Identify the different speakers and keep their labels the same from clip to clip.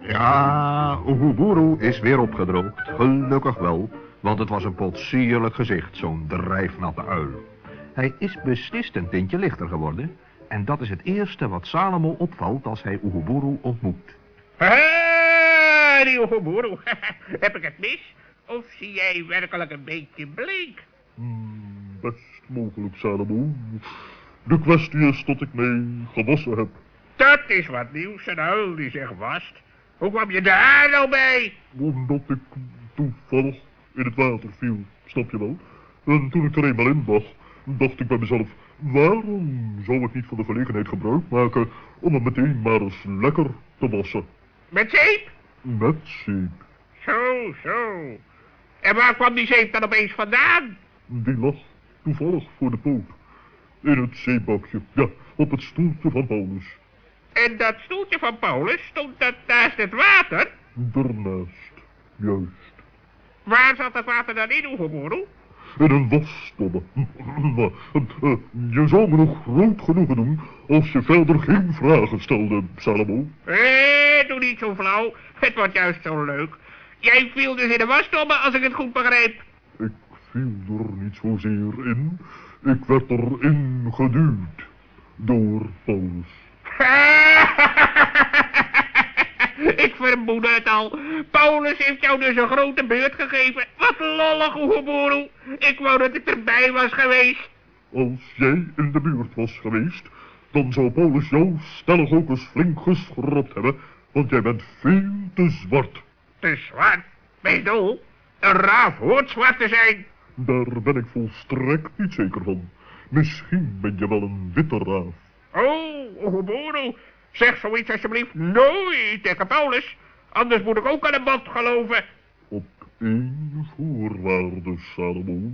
Speaker 1: Ja, Oeguburu is weer opgedroogd. Gelukkig wel, want het was een potsierlijk gezicht, zo'n drijfnatte uil. Hij is beslist een tintje lichter geworden. En dat is het eerste wat Salomo opvalt als hij Oeguburu ontmoet.
Speaker 2: Hé, die Heb ik het mis? Of zie jij werkelijk een beetje bleek?
Speaker 3: Hmm, best mogelijk, Salomo. De kwestie is dat ik mij gewassen heb.
Speaker 2: Dat is wat nieuws, een uil die zich wast. Hoe kwam je daar nou bij?
Speaker 3: Omdat ik toevallig in het water viel, snap je wel? En toen ik er eenmaal in lag, dacht ik bij mezelf... waarom zou ik niet van de gelegenheid gebruik maken... om het meteen maar eens lekker te wassen?
Speaker 2: Met zeep?
Speaker 3: Met zeep.
Speaker 2: Zo, zo. En waar kwam die zeep dan opeens vandaan?
Speaker 3: Die lag toevallig voor de poot. In het zeebakje, ja, op het stoeltje van Paulus.
Speaker 2: En dat stoeltje van Paulus, stond dat naast het water?
Speaker 3: Daarnaast, juist.
Speaker 2: Waar zat het water dan in, Oegeboeroe?
Speaker 3: In een eh, je zou me nog groot genoegen doen als je verder geen vragen stelde, Salomo.
Speaker 2: Eh, doe niet zo flauw. Het wordt juist zo leuk. Jij viel dus in de wasstobbe, als ik het goed begreep.
Speaker 3: Ik viel er niet zozeer in. Ik werd erin geduwd. Door Paulus.
Speaker 2: Ik vermoed het al. Paulus heeft jou dus een grote beurt gegeven. Wat lollig, Oegeboeroe. Ik wou dat ik erbij was geweest.
Speaker 3: Als jij in de buurt was geweest, dan zou Paulus jou stellig ook eens flink geschropt hebben, want jij bent veel te zwart.
Speaker 2: Te zwart? Dol? Een raaf hoort zwart te zijn.
Speaker 3: Daar ben ik volstrekt niet zeker van. Misschien ben je wel een witte raaf.
Speaker 2: Oh, Oegeboeroe. Zeg zoiets alsjeblieft nooit tegen Paulus. Anders moet ik ook aan een band geloven.
Speaker 3: Op één voorwaarde, Salomo.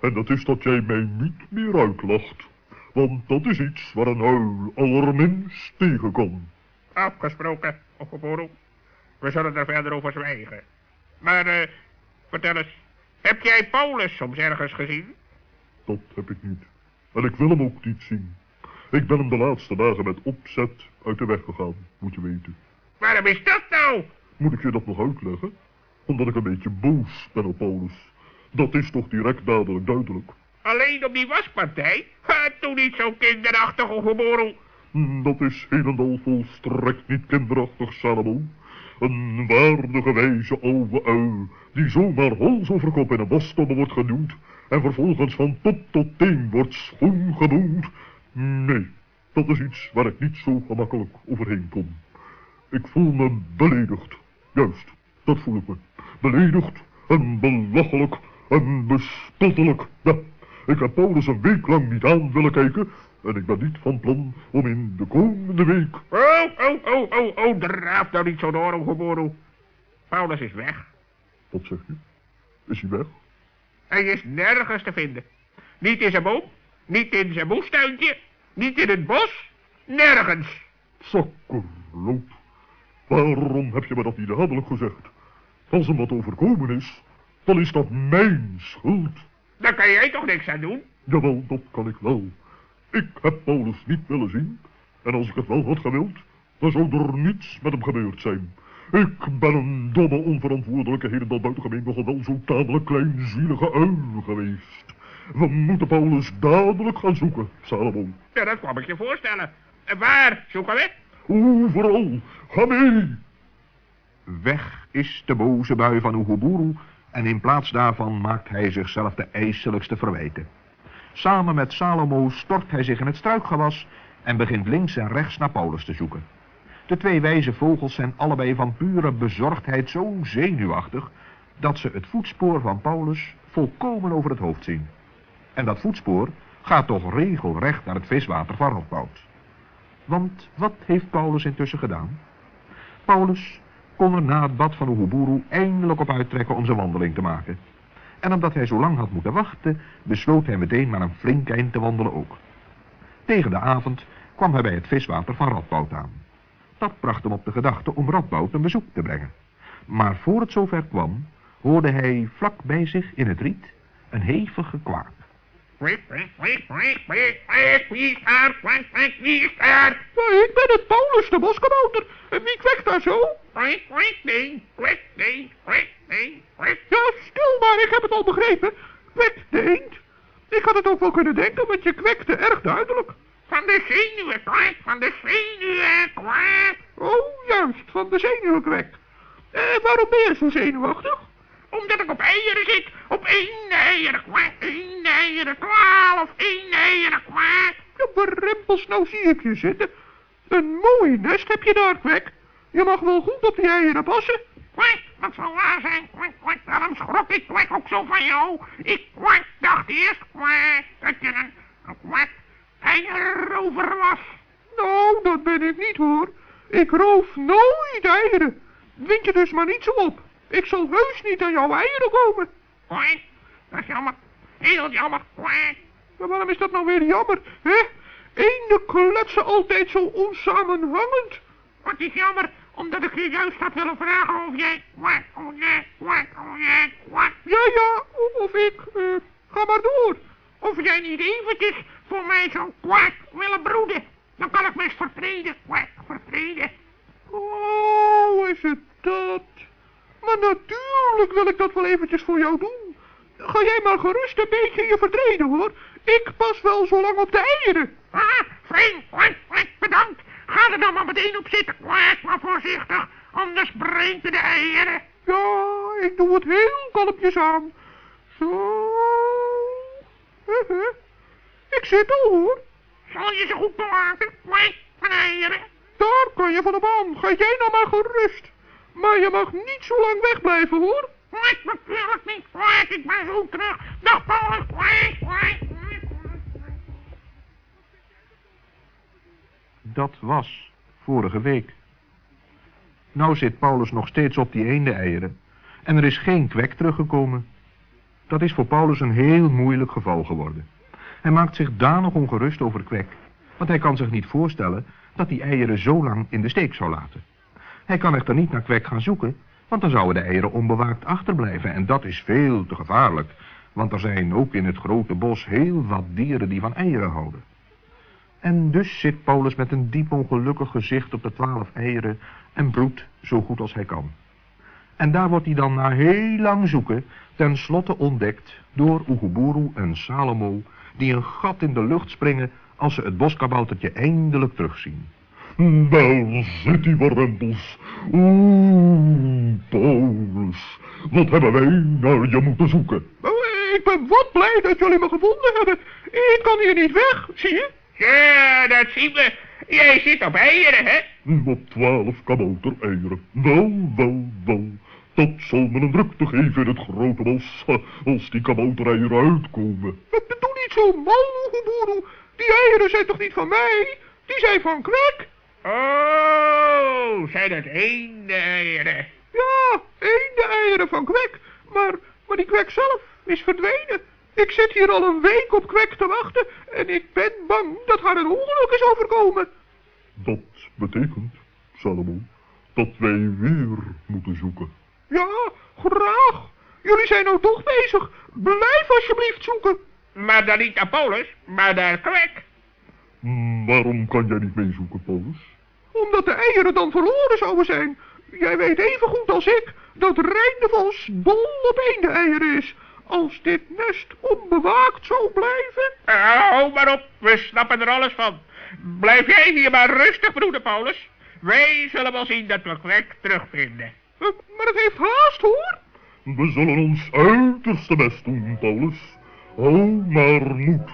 Speaker 3: En dat is dat jij mij niet meer uitlacht. Want dat is iets waar een uil allerminst tegen kan.
Speaker 2: Afgesproken, Oegeboeroe. We zullen er verder over zwijgen. Maar, eh, vertel eens. Heb jij Paulus soms ergens gezien?
Speaker 3: Dat heb ik niet. En ik wil hem ook niet zien. Ik ben hem de laatste dagen met opzet uit de weg gegaan, moet je weten.
Speaker 2: Waarom is dat nou?
Speaker 3: Moet ik je dat nog uitleggen? Omdat ik een beetje boos ben op Paulus. Dat is toch direct dadelijk duidelijk.
Speaker 2: Alleen op die waspartij? Ha, doe niet zo kinderachtig, Oegeboeroe.
Speaker 3: Hm, Dat is helemaal volstrekt niet kinderachtig, Salomo. Een waardige wijze oude uil, die zomaar hals over kop in een wasstobbe wordt geduwd en vervolgens van top tot teen wordt schoongeboend. Nee, dat is iets waar ik niet zo gemakkelijk overheen kom. Ik voel me beledigd. Juist, dat voel ik me. Beledigd en belachelijk en bespottelijk. Ja, ik heb Paulus een week lang niet aan willen kijken en ik ben niet van plan om in de komende week...
Speaker 2: Oh, oh, oh, oh, oh, draaf nou niet zo door, Oegeboeroe. Paulus is weg.
Speaker 3: Wat zeg je? Is hij weg?
Speaker 2: Hij is nergens te vinden. Niet in zijn boom, niet in zijn moestuintje, niet in het bos, nergens.
Speaker 3: Zakkerloop. Waarom heb je me dat niet dadelijk gezegd? Als hem wat overkomen is, dan is dat mijn schuld.
Speaker 2: Daar kan jij toch niks aan doen?
Speaker 3: Jawel, dat kan ik wel. Ik heb Paulus niet willen zien. En als ik het wel had gewild, dan zou er niets met hem gebeurd zijn. Ik ben een domme, onverantwoordelijke, helemaal buitengemeen nogal wel zo tamelijk kleinzielige uil geweest. We moeten Paulus dadelijk gaan zoeken, Salomo.
Speaker 2: Ja, dat kwam ik je voorstellen. En waar zoeken we?
Speaker 3: Overal. Ga mee.
Speaker 1: Weg is de boze bui van Oeguburu en in plaats daarvan maakt hij zichzelf de ijselijkste verwijten. Samen met Salomo stort hij zich in het struikgewas en begint links en rechts naar Paulus te zoeken. De twee wijze vogels zijn allebei van pure bezorgdheid zo zenuwachtig dat ze het voetspoor van Paulus volkomen over het hoofd zien. En dat voetspoor gaat toch regelrecht naar het viswater van Rotbout. Want wat heeft Paulus intussen gedaan? Paulus kon er na het bad van Oeguburu eindelijk op uittrekken om zijn wandeling te maken. En omdat hij zo lang had moeten wachten, besloot hij meteen maar een flink eind te wandelen ook. Tegen de avond kwam hij bij het viswater van Radboud aan. Dat bracht hem op de gedachte om Radboud een bezoek te brengen. Maar voor het zover kwam, hoorde hij vlak bij zich in het riet een hevige kwaak.
Speaker 4: Ja, ik ben het, Paulus de boskabouter. En wie kwekt daar zo?
Speaker 2: kwek, kwek, nee, kwek, nee, kwek, nee, kwek.
Speaker 4: Ja, stil maar, ik heb het al begrepen. Kwek de eend. Ik had het ook wel kunnen denken, want je kwekte erg duidelijk.
Speaker 2: Van de zenuwen, kwek, van de zenuwen, kwek.
Speaker 4: Oh, juist, van de zenuwkwek. Eh, waarom ben je zo zenuwachtig?
Speaker 2: Omdat ik op eieren zit, op één eieren, kwek, één eieren, twaalf, één eieren, kwek.
Speaker 4: Ja, maar rempels, nou zie ik je zitten. Een mooi nest heb je daar, kwek. Je mag wel goed op die eieren passen.
Speaker 2: Kwek, dat zal waar zijn, kwek, kwek. Daarom schrok ik kwek ook zo van jou. Ik kwek dacht eerst, kwek, dat je een, een kwek eierover was.
Speaker 4: Nou, dat ben ik niet hoor. Ik roof nooit eieren. Wind je dus maar niet zo op. Ik zal heus niet aan jouw eieren komen.
Speaker 2: Dat is jammer. Heel jammer.
Speaker 4: Maar waarom is dat nou weer jammer, hè? Eenden kletsen altijd zo onsamenhangend.
Speaker 2: Wat is jammer, omdat ik je juist had willen vragen of jij of jij kwek, of jij kwek.
Speaker 4: Ja, ja, of, ik, eh, ga maar door.
Speaker 2: Of jij niet eventjes voor mij zo'n kwak willen broeden. Dan kan ik me eens vertreden, kwak, vertreden.
Speaker 4: Oh, is het dat? Maar natuurlijk wil ik dat wel eventjes voor jou doen. Ga jij maar gerust een beetje je vertreden, hoor. Ik pas wel zo lang op de eieren.
Speaker 2: Ah, fijn, bedankt. Ga er dan maar meteen op zitten, kwak, maar voorzichtig. Anders brengt de eieren.
Speaker 4: Ja, ik doe het heel kalmpjes aan. Zo. Ik zit al, hoor.
Speaker 2: Zal je ze goed bewaken, kwak, van eieren?
Speaker 4: Daar kan je van op aan. Ga jij nou maar gerust. Maar je mag niet zo lang wegblijven, hoor.
Speaker 2: Natuurlijk niet. Ik ben zo terug. Dag, Paulus.
Speaker 4: Dat was vorige week. Nou zit Paulus nog steeds op die eende eieren. En er is geen kwek teruggekomen. Dat is voor Paulus een heel moeilijk geval geworden. Hij maakt zich danig ongerust over kwek. Want hij kan zich niet voorstellen dat die eieren zo lang in de steek zou laten. Hij kan echter niet naar kwek gaan zoeken, want dan zouden de eieren onbewaakt achterblijven. En dat is veel te gevaarlijk. Want er zijn ook in het grote bos heel wat dieren die van eieren houden. En dus zit Paulus met een diep ongelukkig gezicht op de twaalf eieren en broedt zo goed als hij kan. En daar wordt hij dan na heel lang zoeken tenslotte ontdekt door Oeguburu en Salomo, die een gat in de lucht springen als ze het boskaboutertje eindelijk terugzien.
Speaker 3: Daar zit hij, warempels. Oeh, Paulus. Wat hebben wij naar je moeten zoeken?
Speaker 4: Oh, ik ben wat blij dat jullie me gevonden hebben. Ik kan hier niet weg, zie je?
Speaker 2: Ja, dat zien we. Jij zit op eieren, hè?
Speaker 3: Op twaalf kaboutereieren. Wel, wel, wel. Dat zal me een drukte geven in het grote bos, als die kaboutereieren uitkomen.
Speaker 4: Bedoel niet zo mal, Oeguburu. Die eieren zijn toch niet van mij? Die zijn van Kwek.
Speaker 2: Oh, zijn het eenden-eieren?
Speaker 4: Ja, eende eieren van Kwek. Maar, maar die Kwek zelf is verdwenen. Ik zit hier al een week op Kwek te wachten en ik ben bang dat haar een ongeluk is overkomen.
Speaker 3: Dat betekent, Salomo, dat wij weer moeten zoeken.
Speaker 4: Ja, graag. Jullie zijn nou toch bezig. Blijf alsjeblieft zoeken.
Speaker 2: Maar dan niet naar Paulus, maar naar Kwek.
Speaker 3: Hmm, waarom kan jij niet meezoeken, Paulus?
Speaker 4: Omdat de eieren dan verloren zouden zijn. Jij weet even goed als ik dat Rijn de Vos dol op eenden-eieren is. Als dit nest onbewaakt zou blijven...
Speaker 2: Hou maar op, we snappen er alles van. Blijf jij hier maar rustig broeden, Paulus. Wij zullen wel zien dat we Kwek terugvinden.
Speaker 4: Eh, Maar het heeft haast, hoor.
Speaker 3: We zullen ons uiterste best doen, Paulus. Hou maar moed.